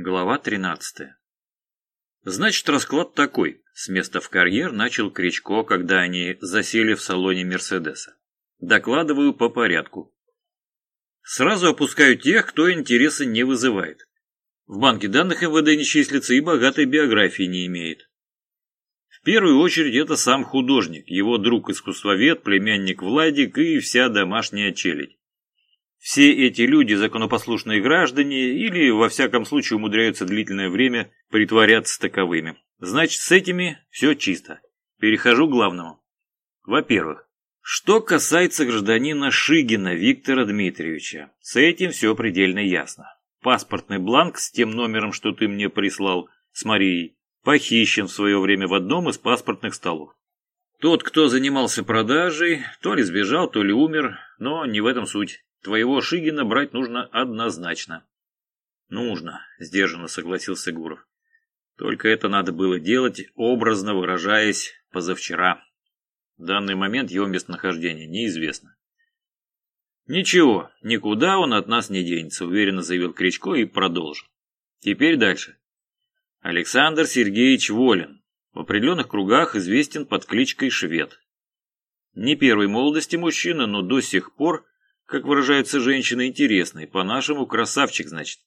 Глава 13. Значит, расклад такой. С места в карьер начал Кричко, когда они засели в салоне Мерседеса. Докладываю по порядку. Сразу опускаю тех, кто интереса не вызывает. В банке данных МВД не числится и богатой биографии не имеет. В первую очередь это сам художник, его друг-искусствовед, племянник Владик и вся домашняя челядь. Все эти люди законопослушные граждане или, во всяком случае, умудряются длительное время притворяться таковыми. Значит, с этими все чисто. Перехожу к главному. Во-первых, что касается гражданина Шигина Виктора Дмитриевича, с этим все предельно ясно. Паспортный бланк с тем номером, что ты мне прислал, с Марией, похищен в свое время в одном из паспортных столов. Тот, кто занимался продажей, то ли сбежал, то ли умер, но не в этом суть. Твоего Шигина брать нужно однозначно. Нужно, сдержанно согласился Гуров. Только это надо было делать, образно выражаясь, позавчера. В данный момент его местонахождение неизвестно. «Ничего, никуда он от нас не денется», — уверенно заявил Кричко и продолжил. «Теперь дальше. Александр Сергеевич Волин. В определенных кругах известен под кличкой Швед. Не первой молодости мужчина, но до сих пор как выражаются женщины, интересный. По-нашему, красавчик, значит.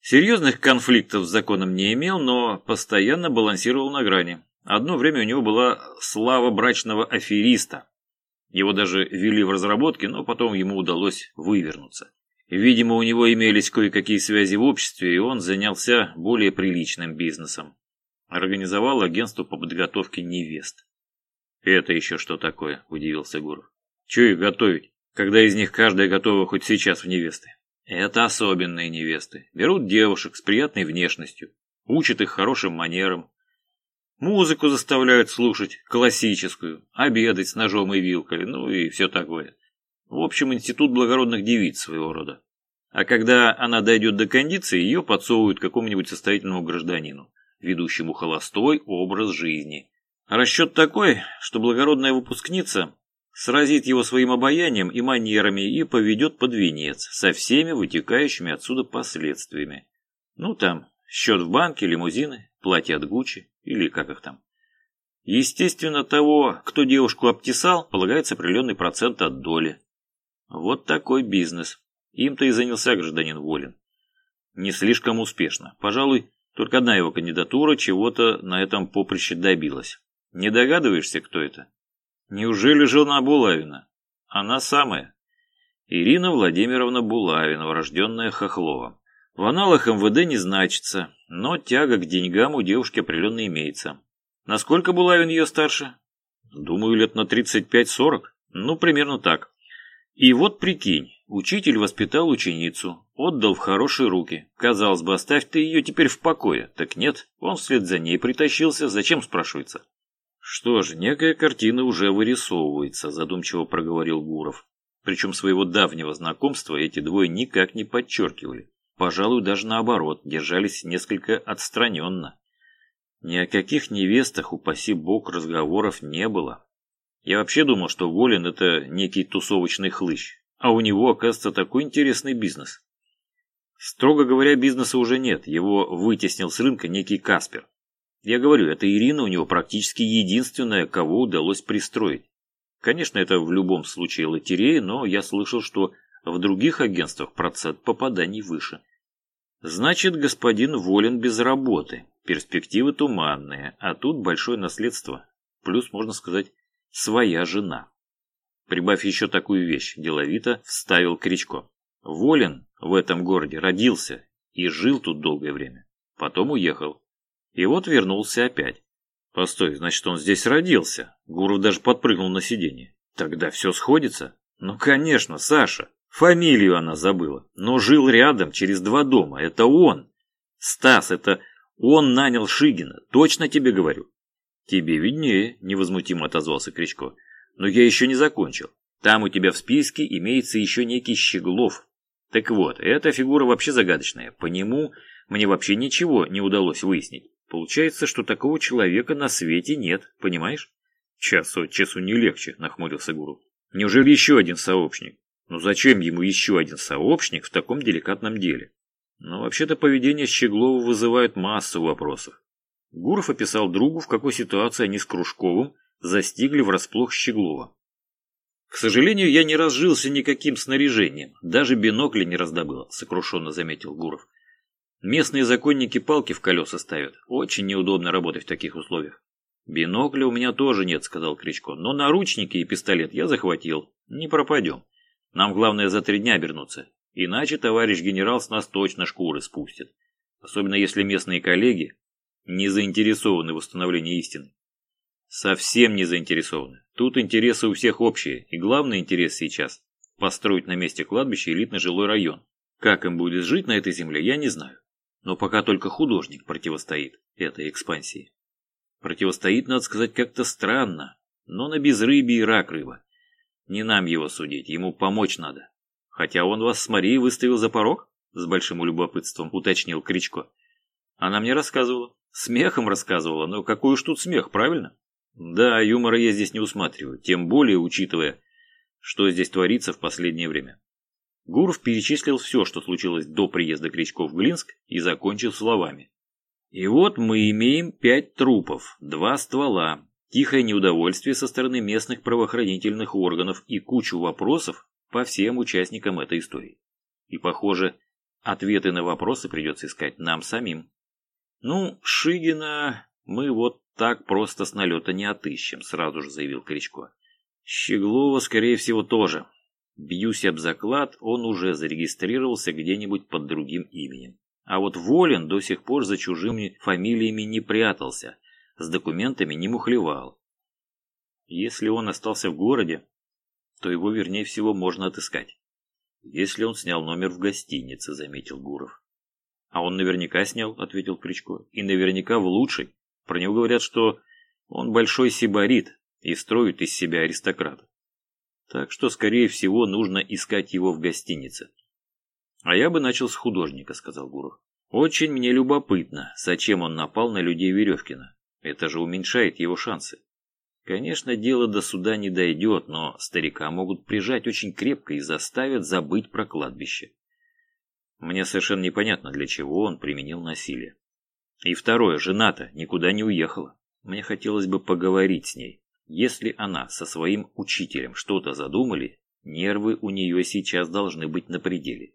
Серьезных конфликтов с законом не имел, но постоянно балансировал на грани. Одно время у него была слава брачного афериста. Его даже ввели в разработки, но потом ему удалось вывернуться. Видимо, у него имелись кое-какие связи в обществе, и он занялся более приличным бизнесом. Организовал агентство по подготовке невест. «Это еще что такое?» – удивился Гуров. «Че их готовить? Когда из них каждая готова хоть сейчас в невесты. Это особенные невесты. Берут девушек с приятной внешностью, учат их хорошим манерам. Музыку заставляют слушать, классическую, обедать с ножом и вилкой, ну и все такое. В общем, институт благородных девиц своего рода. А когда она дойдет до кондиции, ее подсовывают какому-нибудь состоятельному гражданину, ведущему холостой образ жизни. Расчет такой, что благородная выпускница сразит его своим обаянием и манерами и поведет под венец со всеми вытекающими отсюда последствиями. Ну там, счет в банке, лимузины, платье от Гуччи или как их там. Естественно, того, кто девушку обтесал, полагается определенный процент от доли. Вот такой бизнес. Им-то и занялся гражданин Волин. Не слишком успешно. Пожалуй, только одна его кандидатура чего-то на этом поприще добилась. Не догадываешься, кто это? Неужели жена Булавина? Она самая. Ирина Владимировна Булавина, урожденная Хохлова. В аналах МВД не значится, но тяга к деньгам у девушки определенно имеется. Насколько Булавин ее старше? Думаю, лет на 35-40. Ну, примерно так. И вот прикинь, учитель воспитал ученицу, отдал в хорошие руки. Казалось бы, оставь ты ее теперь в покое. Так нет, он вслед за ней притащился, зачем спрашивается? Что ж, некая картина уже вырисовывается, задумчиво проговорил Гуров. Причем своего давнего знакомства эти двое никак не подчеркивали. Пожалуй, даже наоборот, держались несколько отстраненно. Ни о каких невестах, упаси бог, разговоров не было. Я вообще думал, что Волин это некий тусовочный хлыщ, а у него, оказывается, такой интересный бизнес. Строго говоря, бизнеса уже нет, его вытеснил с рынка некий Каспер. Я говорю, эта Ирина у него практически единственная, кого удалось пристроить. Конечно, это в любом случае лотерея, но я слышал, что в других агентствах процент попаданий выше. Значит, господин волен без работы, перспективы туманные, а тут большое наследство, плюс, можно сказать, своя жена. Прибавь еще такую вещь, деловито вставил Кричко. Волен в этом городе родился и жил тут долгое время. Потом уехал. И вот вернулся опять. Постой, значит, он здесь родился. Гуров даже подпрыгнул на сиденье. Тогда все сходится? Ну, конечно, Саша. Фамилию она забыла. Но жил рядом, через два дома. Это он. Стас, это он нанял Шигина. Точно тебе говорю. Тебе виднее, невозмутимо отозвался Кричко. Но я еще не закончил. Там у тебя в списке имеется еще некий Щеглов. Так вот, эта фигура вообще загадочная. По нему мне вообще ничего не удалось выяснить. Получается, что такого человека на свете нет, понимаешь? Час от часу не легче, нахмурился Гуру. Неужели еще один сообщник? Ну зачем ему еще один сообщник в таком деликатном деле? Но вообще-то поведение Щеглова вызывает массу вопросов. Гуров описал другу, в какой ситуации они с Кружковым застигли врасплох Щеглова. «К сожалению, я не разжился никаким снаряжением, даже бинокля не раздобыл», — сокрушенно заметил Гуров. «Местные законники палки в колеса ставят. Очень неудобно работать в таких условиях». «Бинокля у меня тоже нет», — сказал Кричко, «но наручники и пистолет я захватил. Не пропадем. Нам главное за три дня обернуться, иначе товарищ генерал с нас точно шкуры спустит. Особенно если местные коллеги не заинтересованы в восстановлении истины. Совсем не заинтересованы. Тут интересы у всех общие, и главный интерес сейчас – построить на месте кладбища элитный жилой район. Как им будет жить на этой земле, я не знаю. Но пока только художник противостоит этой экспансии. Противостоит, надо сказать, как-то странно, но на безрыбье и рак рыба. Не нам его судить, ему помочь надо. Хотя он вас с Марией выставил за порог? С большим любопытством уточнил Кричко. Она мне рассказывала. Смехом рассказывала, но какой уж тут смех, правильно? Да, юмора я здесь не усматриваю, тем более учитывая, что здесь творится в последнее время. Гуров перечислил все, что случилось до приезда Кричко в Глинск, и закончил словами. И вот мы имеем пять трупов, два ствола, тихое неудовольствие со стороны местных правоохранительных органов и кучу вопросов по всем участникам этой истории. И, похоже, ответы на вопросы придется искать нам самим. Ну, Шигина мы вот так просто с налета не отыщем, сразу же заявил Кричко. Щеглова, скорее всего, тоже. Бьюсь об заклад, он уже зарегистрировался где-нибудь под другим именем. А вот Волин до сих пор за чужими фамилиями не прятался, с документами не мухлевал. Если он остался в городе, то его, вернее всего, можно отыскать. Если он снял номер в гостинице, заметил Гуров. «А он наверняка снял», — ответил Кричко. «И наверняка в лучшей. Про него говорят, что он большой сибарит и строит из себя аристократа. Так что, скорее всего, нужно искать его в гостинице». «А я бы начал с художника», — сказал Гуров. «Очень мне любопытно, зачем он напал на людей Веревкина. Это же уменьшает его шансы. Конечно, дело до суда не дойдет, но старика могут прижать очень крепко и заставят забыть про кладбище. Мне совершенно непонятно, для чего он применил насилие. И второе, жена-то никуда не уехала. Мне хотелось бы поговорить с ней. Если она со своим учителем что-то задумали, нервы у нее сейчас должны быть на пределе.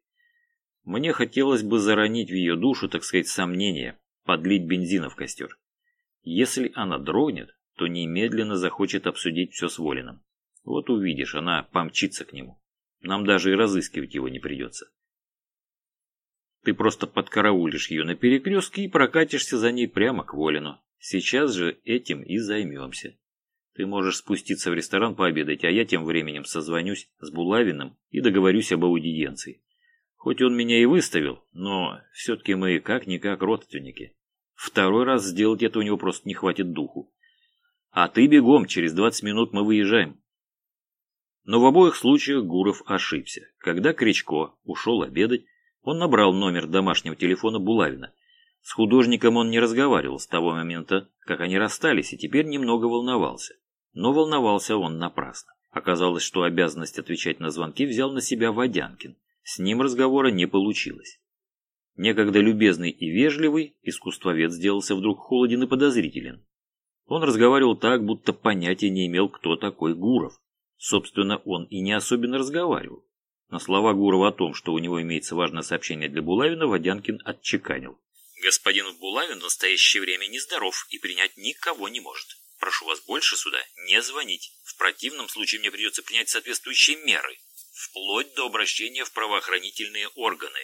Мне хотелось бы заронить в ее душу, так сказать, сомнения, подлить бензина в костер. Если она дрогнет, то немедленно захочет обсудить все с Волином. Вот увидишь, она помчится к нему. Нам даже и разыскивать его не придется. Ты просто подкараулишь ее на перекрестке и прокатишься за ней прямо к Волину. Сейчас же этим и займемся. Ты можешь спуститься в ресторан пообедать, а я тем временем созвонюсь с Булавиным и договорюсь об аудиенции. Хоть он меня и выставил, но все-таки мы как-никак родственники. Второй раз сделать это у него просто не хватит духу. А ты бегом, через 20 минут мы выезжаем. Но в обоих случаях Гуров ошибся. Когда Кричко ушел обедать, он набрал номер домашнего телефона Булавина. С художником он не разговаривал с того момента, как они расстались, и теперь немного волновался. Но волновался он напрасно. Оказалось, что обязанность отвечать на звонки взял на себя Водянкин. С ним разговора не получилось. Некогда любезный и вежливый, искусствовед сделался вдруг холоден и подозрителен. Он разговаривал так, будто понятия не имел, кто такой Гуров. Собственно, он и не особенно разговаривал. На слова Гурова о том, что у него имеется важное сообщение для Булавина, Водянкин отчеканил. «Господин Булавин в настоящее время нездоров и принять никого не может. Прошу вас больше сюда не звонить. В противном случае мне придется принять соответствующие меры, вплоть до обращения в правоохранительные органы».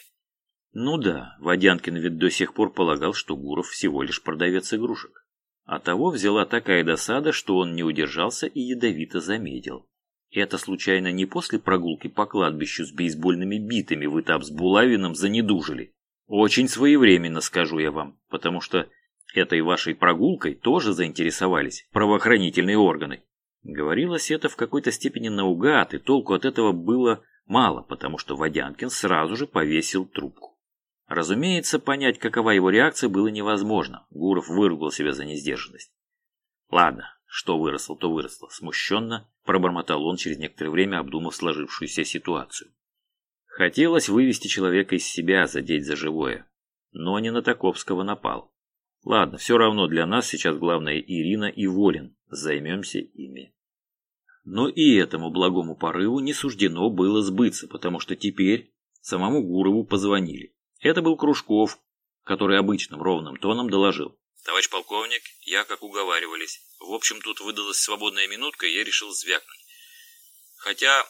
Ну да, Водянкин ведь до сих пор полагал, что Гуров всего лишь продавец игрушек. А того взяла такая досада, что он не удержался и ядовито заметил. Это случайно не после прогулки по кладбищу с бейсбольными битами в этап с Булавиным занедужили? Очень своевременно, скажу я вам, потому что этой вашей прогулкой тоже заинтересовались правоохранительные органы. Говорилось это в какой-то степени наугад, и толку от этого было мало, потому что Водянкин сразу же повесил трубку. Разумеется, понять, какова его реакция, было невозможно. Гуров выругал себя за несдержанность. Ладно, что выросло, то выросло. Смущенно пробормотал он через некоторое время, обдумав сложившуюся ситуацию. Хотелось вывести человека из себя, задеть за живое. Но не на Таковского напал. Ладно, все равно для нас сейчас главное Ирина и Волин. Займемся ими. Но и этому благому порыву не суждено было сбыться, потому что теперь самому Гурову позвонили. Это был Кружков, который обычным ровным тоном доложил. «Товарищ полковник, я, как уговаривались. В общем, тут выдалась свободная минутка, и я решил звякнуть. Хотя,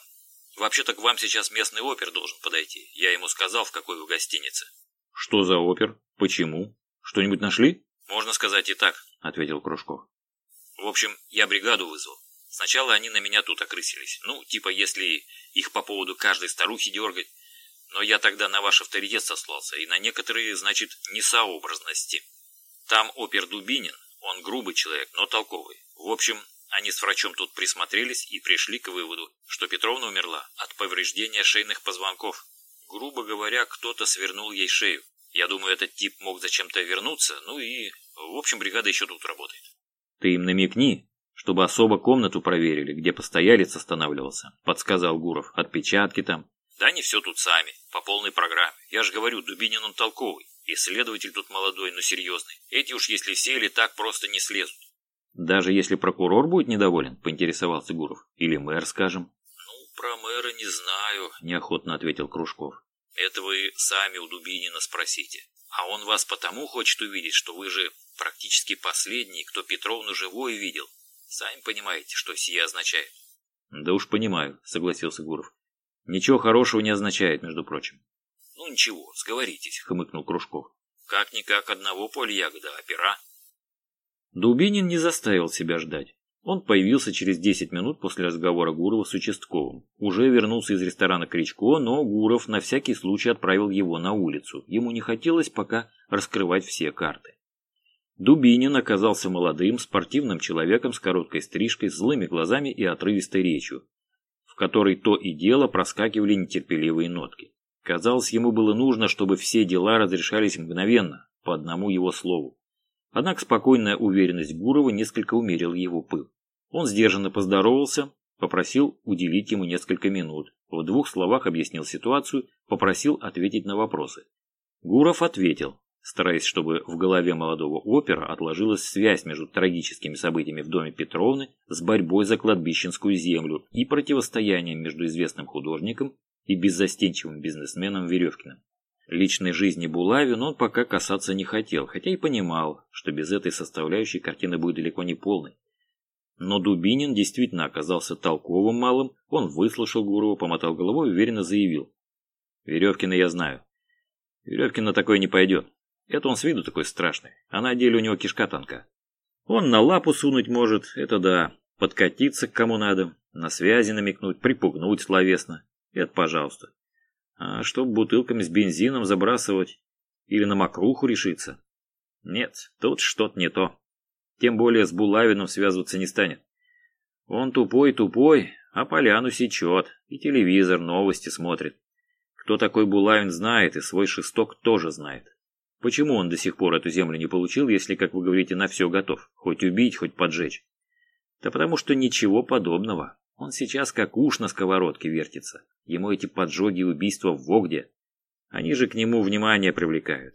вообще-то к вам сейчас местный опер должен подойти. Я ему сказал, в какой вы гостинице». «Что за опер? Почему? Что-нибудь нашли?» «Можно сказать и так», — ответил Кружков. «В общем, я бригаду вызвал. Сначала они на меня тут окрысились. Ну, типа, если их по поводу каждой старухи дергать. Но я тогда на ваш авторитет сослался и на некоторые, значит, несообразности. Там опер Дубинин, он грубый человек, но толковый. В общем, они с врачом тут присмотрелись и пришли к выводу, что Петровна умерла от повреждения шейных позвонков. Грубо говоря, кто-то свернул ей шею. Я думаю, этот тип мог зачем-то вернуться, ну и, в общем, бригада еще тут работает. Ты им намекни, чтобы особо комнату проверили, где постоялец останавливался, подсказал Гуров. Отпечатки там. Да не все тут сами, по полной программе. Я же говорю, Дубинин он толковый. Исследователь тут молодой, но серьезный. Эти уж если сели, так просто не слезут. Даже если прокурор будет недоволен, поинтересовался Гуров. Или мэр, скажем. Ну, про мэра не знаю, неохотно ответил Кружков. Это вы сами у Дубинина спросите. А он вас потому хочет увидеть, что вы же практически последний, кто Петровну живой видел. Сами понимаете, что сие означает. Да уж понимаю, согласился Гуров. Ничего хорошего не означает, между прочим. Ну ничего, сговоритесь, хмыкнул Кружков. Как-никак одного поля ягода, а пера. Дубинин не заставил себя ждать. Он появился через 10 минут после разговора Гурова с участковым. Уже вернулся из ресторана Кричко, но Гуров на всякий случай отправил его на улицу. Ему не хотелось пока раскрывать все карты. Дубинин оказался молодым, спортивным человеком с короткой стрижкой, злыми глазами и отрывистой речью, в которой то и дело проскакивали нетерпеливые нотки. Казалось, ему было нужно, чтобы все дела разрешались мгновенно, по одному его слову. Однако спокойная уверенность Гурова несколько умерила его пыл. Он сдержанно поздоровался, попросил уделить ему несколько минут, в двух словах объяснил ситуацию, попросил ответить на вопросы. Гуров ответил, стараясь, чтобы в голове молодого опера отложилась связь между трагическими событиями в доме Петровны с борьбой за кладбищенскую землю и противостоянием между известным художником и беззастенчивым бизнесменом Веревкиным. Личной жизни Булавин он пока касаться не хотел, хотя и понимал, что без этой составляющей картина будет далеко не полной. Но Дубинин действительно оказался толковым малым, он выслушал Гурова, помотал головой и уверенно заявил. «Веревкина я знаю. Веревкина такое не пойдет. Это он с виду такой страшный, а на деле у него кишка тонка. Он на лапу сунуть может, это да, подкатиться к кому надо, на связи намекнуть, припугнуть словесно. Это пожалуйста. А чтоб бутылками с бензином забрасывать или на мокруху решиться? Нет, тут что-то не то. Тем более с Булавиным связываться не станет. Он тупой-тупой, а поляну сечет, и телевизор новости смотрит. Кто такой Булавин знает, и свой шесток тоже знает. Почему он до сих пор эту землю не получил, если, как вы говорите, на все готов? Хоть убить, хоть поджечь. Да потому что ничего подобного. Он сейчас как уж на сковородке вертится. Ему эти поджоги и убийства в Вогде. Они же к нему внимание привлекают.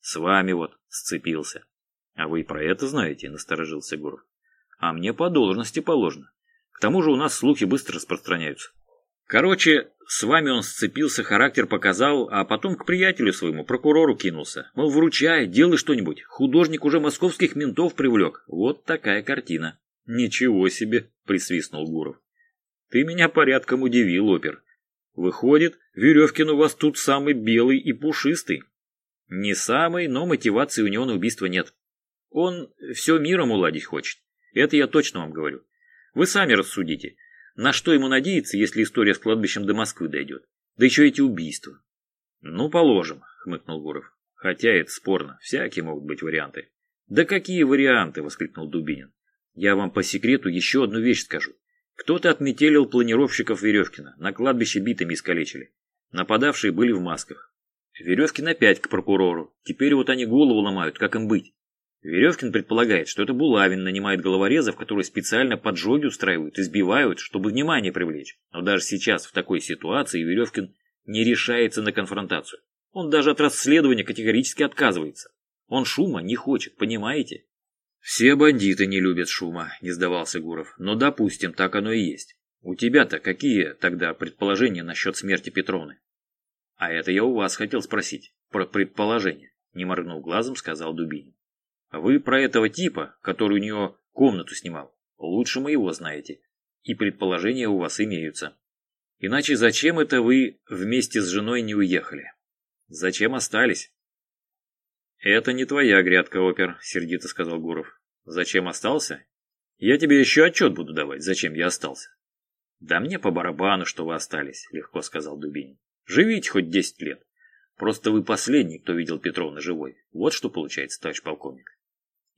С вами вот сцепился. А вы и про это знаете, насторожился Гуров. А мне по должности положено. К тому же у нас слухи быстро распространяются. Короче, с вами он сцепился, характер показал, а потом к приятелю своему, прокурору, кинулся. Мол, вручай, делай что-нибудь. Художник уже московских ментов привлек. Вот такая картина. Ничего себе, присвистнул Гуров. Ты меня порядком удивил, опер. Выходит, Веревкин у вас тут самый белый и пушистый. Не самый, но мотивации у него на убийство нет. Он все миром уладить хочет. Это я точно вам говорю. Вы сами рассудите. На что ему надеяться, если история с кладбищем до Москвы дойдет? Да еще эти убийства. Ну, положим, хмыкнул Гуров. Хотя это спорно, всякие могут быть варианты. Да какие варианты, воскликнул Дубинин. Я вам по секрету еще одну вещь скажу. Кто-то отметелил планировщиков Веревкина, на кладбище битами искалечили. Нападавшие были в масках. Веревкин опять к прокурору. Теперь вот они голову ломают, как им быть. Веревкин предполагает, что это Булавин нанимает головорезов, которые специально поджоги устраивают, избивают, чтобы внимание привлечь. Но даже сейчас, в такой ситуации, Веревкин не решается на конфронтацию. Он даже от расследования категорически отказывается. Он шума не хочет, понимаете? Все бандиты не любят шума, не сдавался Гуров. Но допустим, так оно и есть. У тебя-то какие тогда предположения насчет смерти Петровны? А это я у вас хотел спросить, про предположение. Не моргнув глазом, сказал Дубинин. Вы про этого типа, который у нее комнату снимал, лучше моего знаете. И предположения у вас имеются. Иначе зачем это вы вместе с женой не уехали? Зачем остались? Это не твоя грядка, опер, сердито сказал Гуров. Зачем остался? Я тебе еще отчет буду давать, зачем я остался. Да мне по барабану, что вы остались, легко сказал Дубинин. Живите хоть десять лет. Просто вы последний, кто видел Петровна живой. Вот что получается, товарищ полковник.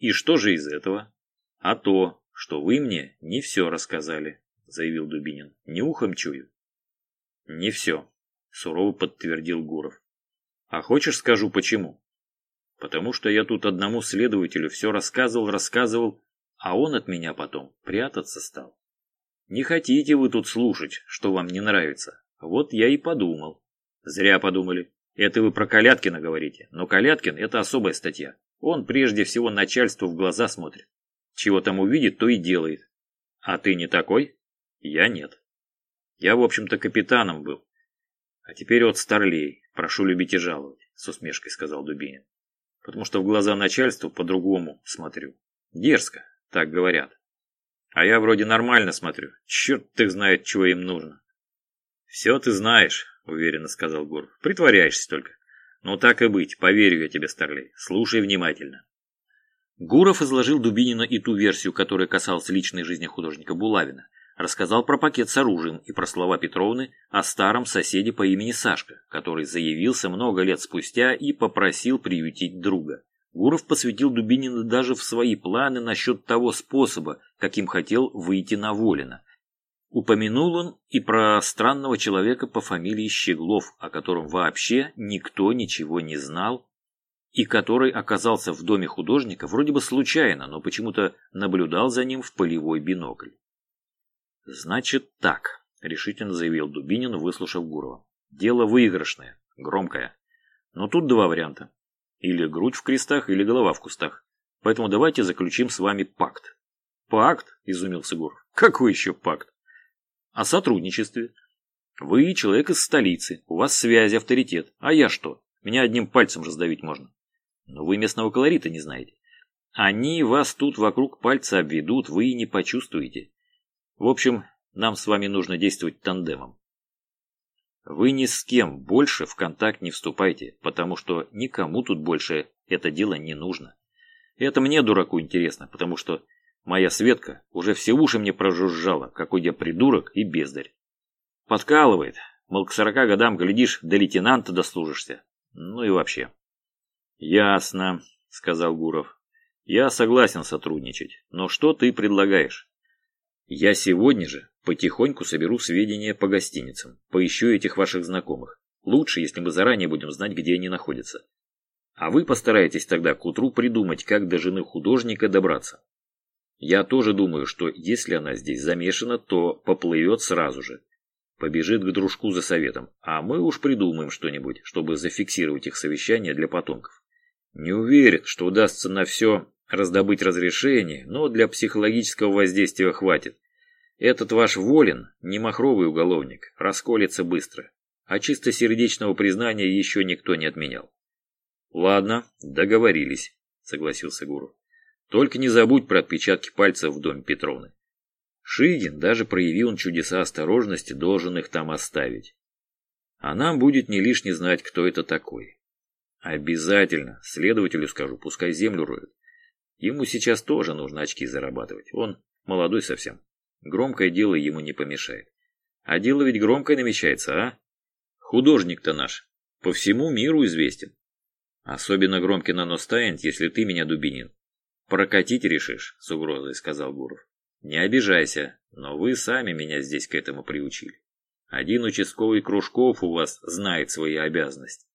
И что же из этого? А то, что вы мне не все рассказали, заявил Дубинин. Не ухом чую. Не все, сурово подтвердил Гуров. А хочешь скажу почему? Потому что я тут одному следователю все рассказывал, рассказывал, а он от меня потом прятаться стал. Не хотите вы тут слушать, что вам не нравится. Вот я и подумал. Зря подумали. Это вы про Каляткина говорите, но Каляткин – это особая статья. Он прежде всего начальству в глаза смотрит. Чего там увидит, то и делает. А ты не такой? Я нет. Я, в общем-то, капитаном был. А теперь вот старлей. Прошу любить и жаловать, с усмешкой сказал Дубинин. Потому что в глаза начальству по-другому смотрю. Дерзко, так говорят. А я вроде нормально смотрю. Черт их знает, чего им нужно. Все ты знаешь, уверенно сказал Гуров. Притворяешься только. Ну так и быть, поверю я тебе, старлей. Слушай внимательно. Гуров изложил Дубинина и ту версию, которая касалась личной жизни художника Булавина – рассказал про пакет с оружием и про слова Петровны о старом соседе по имени Сашка, который заявился много лет спустя и попросил приютить друга. Гуров посвятил Дубинина даже в свои планы насчет того способа, каким хотел выйти на Волина. Упомянул он и про странного человека по фамилии Щеглов, о котором вообще никто ничего не знал, и который оказался в доме художника вроде бы случайно, но почему-то наблюдал за ним в полевой бинокль. «Значит так», — решительно заявил Дубинин, выслушав Гурова. «Дело выигрышное, громкое. Но тут два варианта. Или грудь в крестах, или голова в кустах. Поэтому давайте заключим с вами пакт». «Пакт?» – изумился Гуров. «Какой еще пакт?» «О сотрудничестве. Вы человек из столицы, у вас связи, авторитет. А я что? Меня одним пальцем раздавить можно. Но вы местного колорита не знаете. Они вас тут вокруг пальца обведут, вы и не почувствуете. В общем, нам с вами нужно действовать тандемом. Вы ни с кем больше в контакт не вступайте, потому что никому тут больше это дело не нужно. Это мне, дураку, интересно, потому что моя Светка уже все уши мне прожужжала, какой я придурок и бездарь. Подкалывает, мол, к сорока годам, глядишь, до лейтенанта дослужишься. Ну и вообще. Ясно, сказал Гуров. Я согласен сотрудничать, но что ты предлагаешь? Я сегодня же потихоньку соберу сведения по гостиницам, поищу этих ваших знакомых. Лучше, если мы заранее будем знать, где они находятся. А вы постараетесь тогда к утру придумать, как до жены художника добраться. Я тоже думаю, что если она здесь замешана, то поплывет сразу же. Побежит к дружку за советом, а мы уж придумаем что-нибудь, чтобы зафиксировать их совещание для потомков. Не уверен, что удастся на все раздобыть разрешение, но для психологического воздействия хватит. Этот ваш Волин, не махровый уголовник, расколется быстро, а чисто сердечного признания еще никто не отменял. Ладно, договорились, согласился Гуру. Только не забудь про отпечатки пальцев в доме Петровны. Шигин даже проявил чудеса осторожности, должен их там оставить. А нам будет не лишне знать, кто это такой. Обязательно, следователю скажу, пускай землю роют. Ему сейчас тоже нужно очки зарабатывать. Он молодой совсем. Громкое дело ему не помешает. А дело ведь громкое намечается, а? Художник-то наш по всему миру известен. Особенно громкий нанос станет, если ты меня, Дубинин, прокатить решишь, с угрозой сказал Гуров. Не обижайся, но вы сами меня здесь к этому приучили. Один участковый Кружков у вас знает свои обязанности.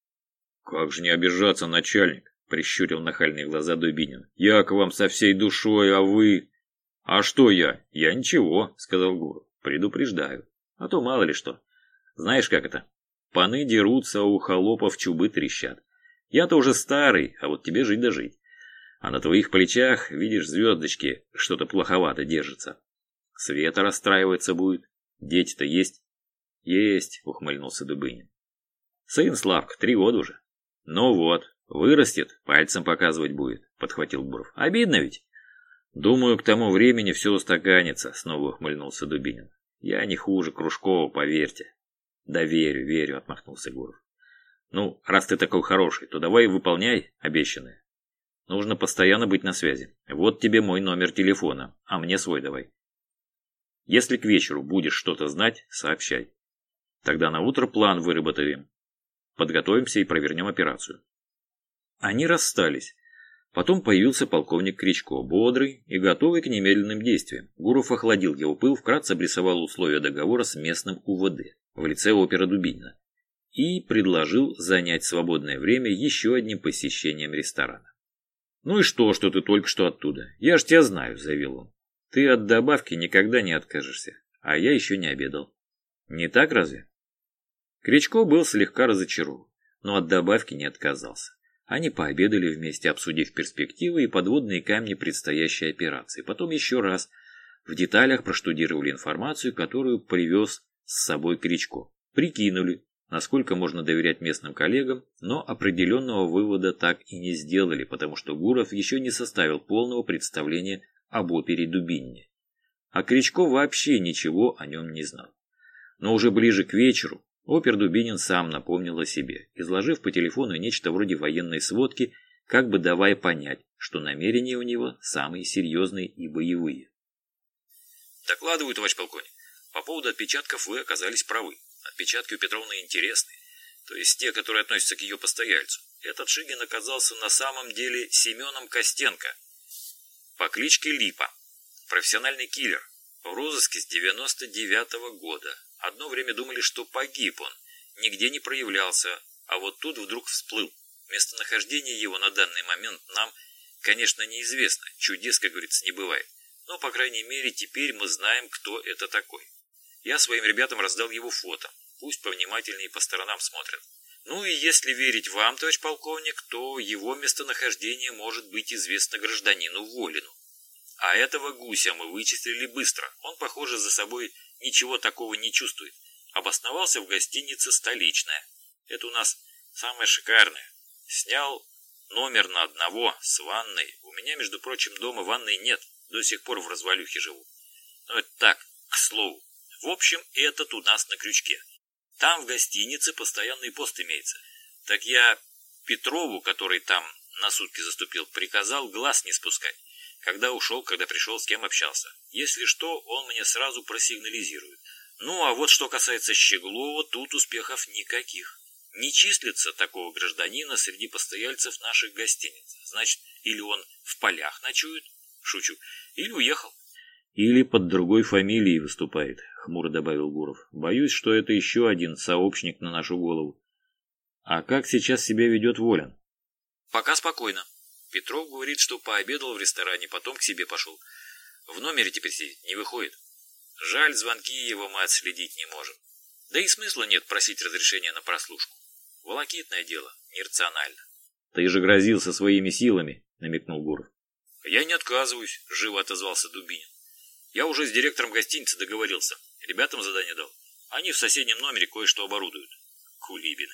Как же не обижаться, начальник? Прищурил нахальные глаза Дубинин. «Я к вам со всей душой, а вы...» «А что я? Я ничего», — сказал Гуров. «Предупреждаю. А то мало ли что. Знаешь, как это? Паны дерутся, у холопов чубы трещат. Я-то уже старый, а вот тебе жить да жить. А на твоих плечах, видишь, звездочки, что-то плоховато держится. Света расстраиваться будет. Дети-то есть? Есть, ухмыльнулся Дубынин. Сын Славка, три года уже. Ну вот, вырастет, пальцем показывать будет, подхватил Буров. Обидно ведь? Думаю, к тому времени все устаканится, снова ухмыльнулся Дубинин. Я не хуже Кружкова, поверьте. Да верю, верю, отмахнулся Гуров. Ну, раз ты такой хороший, то давай выполняй обещанное. Нужно постоянно быть на связи. Вот тебе мой номер телефона, а мне свой давай. Если к вечеру будешь что-то знать, сообщай. Тогда на утро план выработаем. Подготовимся и провернем операцию. Они расстались. Потом появился полковник Кричко, бодрый и готовый к немедленным действиям. Гуров охладил его пыл, вкратце обрисовал условия договора с местным УВД в лице опера Дубинина и предложил занять свободное время еще одним посещением ресторана. «Ну и что, что ты только что оттуда? Я ж тебя знаю», — заявил он. «Ты от добавки никогда не откажешься, а я еще не обедал». «Не так разве?» Кричко был слегка разочарован, но от добавки не отказался. Они пообедали вместе, обсудив перспективы и подводные камни предстоящей операции. Потом еще раз в деталях проштудировали информацию, которую привез с собой Кричко. Прикинули, насколько можно доверять местным коллегам, но определенного вывода так и не сделали, потому что Гуров еще не составил полного представления об опере Дубинне. А Кричко вообще ничего о нем не знал. Но уже ближе к вечеру опер Дубинин сам напомнил о себе, изложив по телефону нечто вроде военной сводки, как бы давая понять, что намерения у него самые серьезные и боевые. «Докладываю, товарищ полковник. По поводу отпечатков вы оказались правы. Отпечатки у Петровны интересные, то есть те, которые относятся к ее постояльцу. Этот Шигин оказался на самом деле Семеном Костенко по кличке Липа, профессиональный киллер, в розыске с 99 -го года. Одно время думали, что погиб он, нигде не проявлялся, а вот тут вдруг всплыл. Местонахождение его на данный момент нам, конечно, неизвестно, чудес, как говорится, не бывает. Но, по крайней мере, теперь мы знаем, кто это такой. Я своим ребятам раздал его фото. Пусть повнимательнее по сторонам смотрят. Ну и если верить вам, товарищ полковник, то его местонахождение может быть известно гражданину Волину. А этого гуся мы вычислили быстро. Он, похоже, за собой ничего такого не чувствует. Обосновался в гостинице «Столичная». Это у нас самое шикарное. Снял номер на одного с ванной. У меня, между прочим, дома ванной нет. До сих пор в развалюхе живу. Но это так, к слову. В общем, этот у нас на крючке. Там в гостинице постоянный пост имеется. Так я Петрову, который там на сутки заступил, приказал глаз не спускать. Когда ушел, когда пришел, с кем общался. Если что, он мне сразу просигнализирует. Ну, а вот что касается Щеглова, тут успехов никаких. Не числится такого гражданина среди постояльцев наших гостиниц. Значит, или он в полях ночует, шучу, или уехал. Или под другой фамилией выступает, хмуро добавил Гуров. Боюсь, что это еще один сообщник на нашу голову. А как сейчас себя ведет Волин? Пока спокойно. Петров говорит, что пообедал в ресторане, потом к себе пошел. В номере теперь сидит, не выходит. Жаль, звонки его мы отследить не можем. Да и смысла нет просить разрешения на прослушку. Волокитное дело, нерационально. Ты же грозился своими силами, намекнул Гуров. Я не отказываюсь, живо отозвался Дубинин. Я уже с директором гостиницы договорился. Ребятам задание дал. Они в соседнем номере кое-что оборудуют. Кулибины.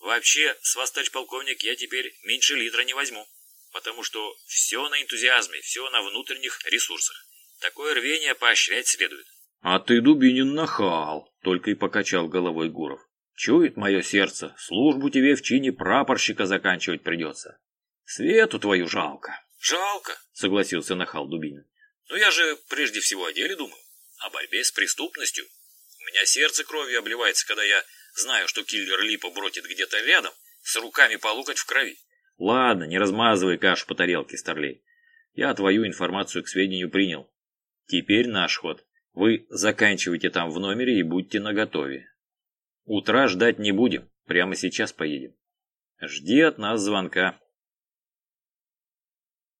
Вообще, с вас, товарищ полковник, я теперь меньше литра не возьму. Потому что все на энтузиазме, все на внутренних ресурсах. Такое рвение поощрять следует. А ты, Дубинин, нахал, только и покачал головой Гуров. Чует мое сердце, службу тебе в чине прапорщика заканчивать придется. Свету твою жалко. Жалко, согласился нахал Дубинин. Но я же прежде всего о деле думаю, о борьбе с преступностью. У меня сердце кровью обливается, когда я знаю, что киллер Липа бродит где-то рядом, с руками по в крови. Ладно, не размазывай кашу по тарелке, Старлей. Я твою информацию к сведению принял. Теперь наш ход. Вы заканчивайте там в номере и будьте наготове. Утра ждать не будем, прямо сейчас поедем. Жди от нас звонка.